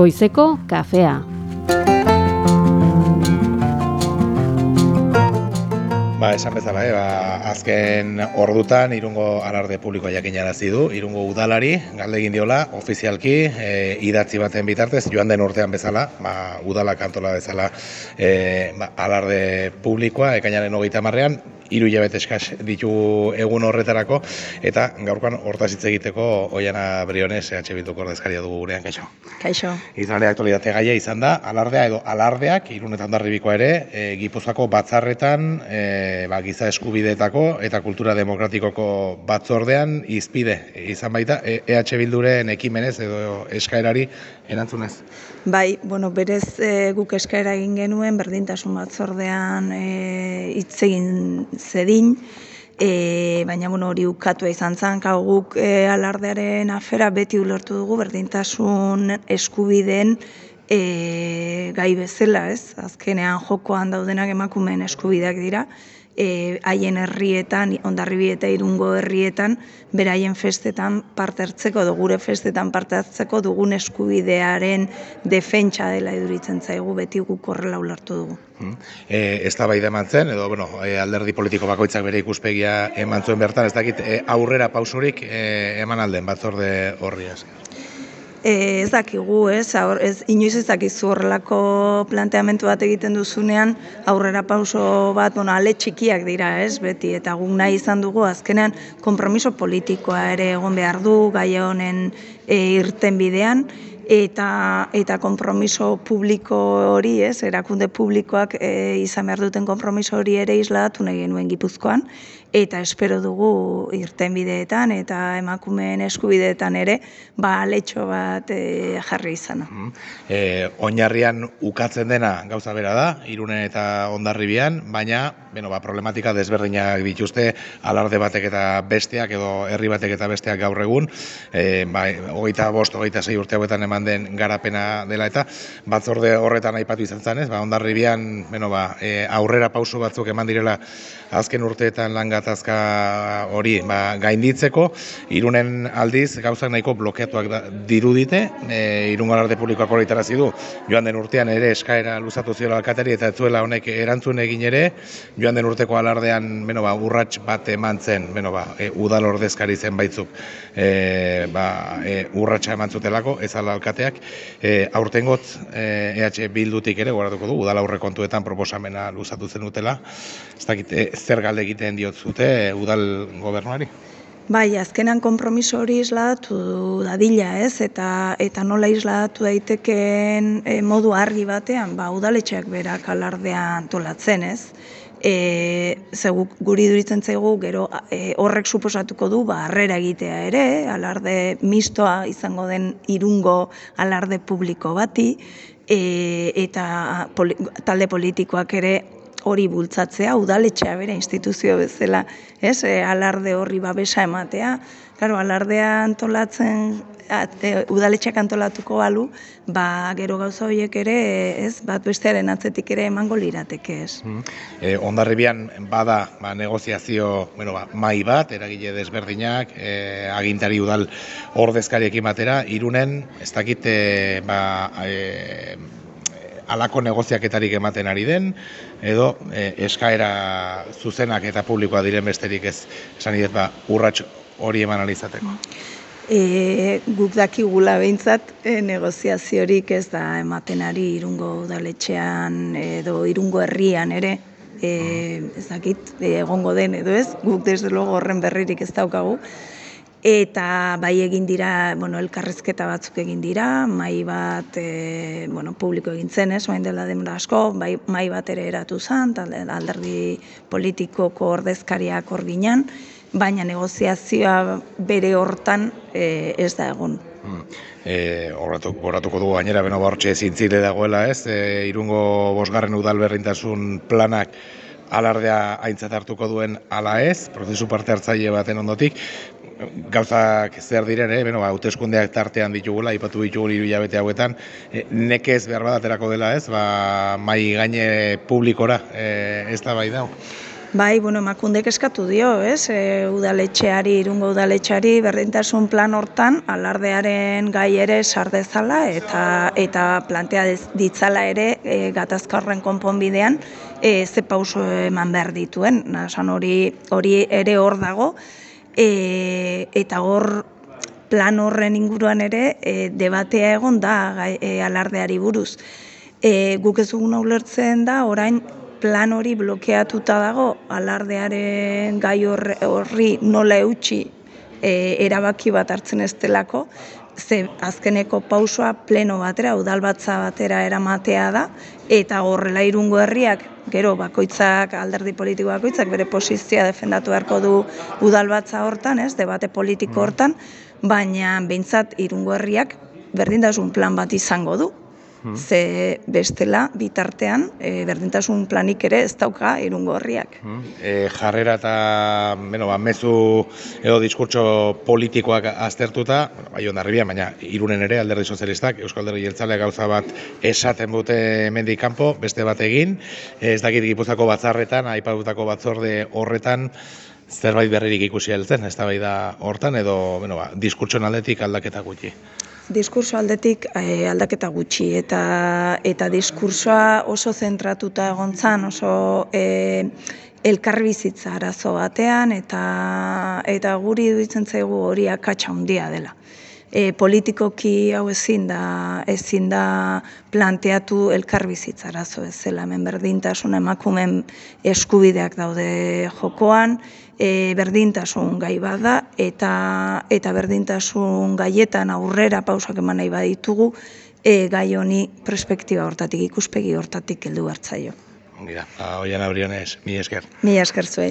Goizeko kafea. Ba, esan bezala, eh? ba, azken ordutan irungo alarde publikoa jakinarazi du, irungo udalari, galde egin diola, ofizialki, e, idatzi baten bitartez, joan den urtean bezala, ba, udala kantola bezala e, ba, alarde publikoa, ekainaren hogeita marrean, hiru hilabete eskaz ditu egun horretarako eta gaurkoan hortaz hitz egiteko Oiana Briones EH Bilduko ordezkaria dugu gurean kaixo. Kaixo. Izan aktualitate gaia izan da alardea edo alardeak irunetan darribikoa ere e, Gipuzkoako batzarretan e, ba, giza eskubideetako eta kultura demokratikoko batzordean izpide izan baita EH Bilduren ekimenez edo eskaerari erantzunez. Bai, bueno, berez e, guk eskaera egin genuen berdintasun batzordean e, hitz egin zedin, e, baina bueno, hori ukatu izan zen, guk e, alardearen afera beti ulertu dugu berdintasun eskubideen e, gai bezala, ez? Azkenean jokoan daudenak emakumeen eskubideak dira, e, haien herrietan, ondarribi eta irungo herrietan, beraien festetan parte hartzeko, edo gure festetan parte hartzeko dugun eskubidearen defentsa dela eduritzen zaigu, beti guk horrela ulertu dugu. Hmm. E, ez da bai zen, edo bueno, e, alderdi politiko bakoitzak bere ikuspegia eman zuen bertan, ez dakit e, aurrera pausurik e, eman alden batzorde horri E, ez dakigu, ez, aur, ez, inoiz ez dakizu horrelako planteamentu bat egiten duzunean, aurrera pauso bat, bueno, ale txikiak dira, ez, beti, eta guk nahi izan dugu, azkenean, kompromiso politikoa ere egon behar du, gai honen e, irten bidean, eta eta konpromiso publiko hori, ez, erakunde publikoak e, izan behar duten konpromiso hori ere isladatu nahi genuen Gipuzkoan. Eta espero dugu irtenbideetan eta emakumeen eskubideetan ere ba letxo bat e, jarri izana. Mm e, oinarrian ukatzen dena gauza bera da, Irunen eta Hondarribian, baina bueno, ba, problematika desberdinak dituzte alarde batek eta besteak edo herri batek eta besteak gaur egun, eh ba 25 26 urte hauetan eman den garapena dela eta batzorde horretan aipatu izan zen, ez? Ba Hondarribian, bueno, ba, e, aurrera pauso batzuk eman direla azken urteetan lan gatazka hori ba, gainditzeko, irunen aldiz gauzak nahiko blokeatuak da, dirudite, e, irun galarde publikoak hori du, joan den urtean ere eskaera luzatu ziola alkateri eta etzuela honek erantzun egin ere, joan den urteko alardean beno, ba, urrats bat eman zen, beno, ba, e, udal ordezkari zen baitzuk e, ba, e, urratsa eman zutelako, ez ala alkateak, e, aurtengot e, EH bildutik ere, goratuko du, udal aurre kontuetan proposamena luzatu zen utela, ez dakit, e, zer galde egiten diot udal gobernuari? Bai, azkenan konpromiso hori isladatu dadila, ez? Eta eta nola isladatu daitekeen e, modu argi batean, ba udaletxeak berak alardean antolatzen, ez? E, zegu, guri duritzen zaigu gero e, horrek suposatuko du ba harrera egitea ere, alarde mistoa izango den irungo alarde publiko bati, e, eta talde politikoak ere hori bultzatzea, udaletxea bere instituzio bezala, ez, e, alarde horri babesa ematea, Claro, alardea antolatzen, e, udaletxeak antolatuko balu, ba, gero gauza horiek ere, ez, bat bestearen atzetik ere emango lirateke, ez. Mm. E, ondarribian bada ba, negoziazio, bueno, ba, mai bat, eragile desberdinak, e, agintari udal ordezkariekin batera, irunen, ez dakite, ba, e, alako negoziaketarik ematen ari den, edo e, eskaera zuzenak eta publikoa diren besterik ez, esan idet, ba, urratx hori eman alizateko. E, guk daki gula behintzat e, negoziaziorik ez da ematen ari irungo udaletxean edo irungo herrian ere, e, ez dakit, e, egongo den edo ez, guk desde logo horren berririk ez daukagu, eta bai egin dira, bueno, elkarrizketa batzuk egin dira, mai bat e, bueno, publiko egin zen, ez, oain dela denbora asko, bai, mai bat ere eratu zen, alderdi politikoko ordezkariak hor ginen, baina negoziazioa bere hortan e, ez da egon. Hmm. E, horatuko dugu gainera, beno bortxe zintzile dagoela ez, e, irungo bosgarren udal berrintasun planak alardea aintzat hartuko duen ala ez, prozesu parte hartzaile baten ondotik, gauzak zer diren, eh? Beno, ba, hauteskundeak tartean ditugula, ipatu ditugu hiru hilabete hauetan, e, nekez behar badaterako dela, ez? Ba, mai gaine publikora, e, ez da bai dau. Bai, bueno, emakundek eskatu dio, ez? E, udaletxeari, irungo udaletxeari, berdintasun plan hortan, alardearen gai ere sardezala eta eta plantea ditzala ere e, gatazka horren konponbidean e, ze pauso eman behar dituen. Nasan hori, hori ere hor dago, e, eta hor plan horren inguruan ere e, debatea egon da e, alardeari buruz. E, guk ez duguna ulertzen da orain plan hori blokeatuta dago alardearen gai horri nola eutxi e, erabaki bat hartzen ez delako, ze azkeneko pausoa pleno batera, udalbatza batera eramatea da, eta horrela irungo herriak, gero bakoitzak, alderdi politiko bakoitzak bere posizioa defendatu beharko du udalbatza hortan, ez, debate politiko hortan, baina behintzat irungo herriak berdintasun plan bat izango du. Ze bestela bitartean e, berdintasun planik ere ez dauka irungo herriak. E, jarrera eta bueno, ba, mezu edo diskurtso politikoak aztertuta, bueno, bai ondarribian, baina irunen ere alderdi sozialistak, Euskal Alderdi Jeltzaleak gauza bat esaten dute hemendik kanpo, beste bat egin, ez dakit Gipuzkoako batzarretan, aipatutako batzorde horretan, zerbait berririk ikusi heltzen, ez da hortan, edo bueno, ba, diskurtsoen aldetik aldaketa gutxi. Diskurso aldetik eh, aldaketa gutxi eta eta diskursoa oso zentratuta egontzan, oso eh, elkarbizitza arazo batean eta eta guri iruditzen zaigu hori akatsa handia dela. E, politikoki hau ezin da ezin da planteatu elkarbizitza arazo ez zela hemen berdintasun emakumeen eskubideak daude jokoan, e, berdintasun gai bat da eta eta berdintasun gaietan aurrera pausak eman nahi baditugu e, gai honi perspektiba hortatik ikuspegi hortatik heldu hartzaio. Ongi da, ba, oian abrionez, mi esker. Mila esker zuei.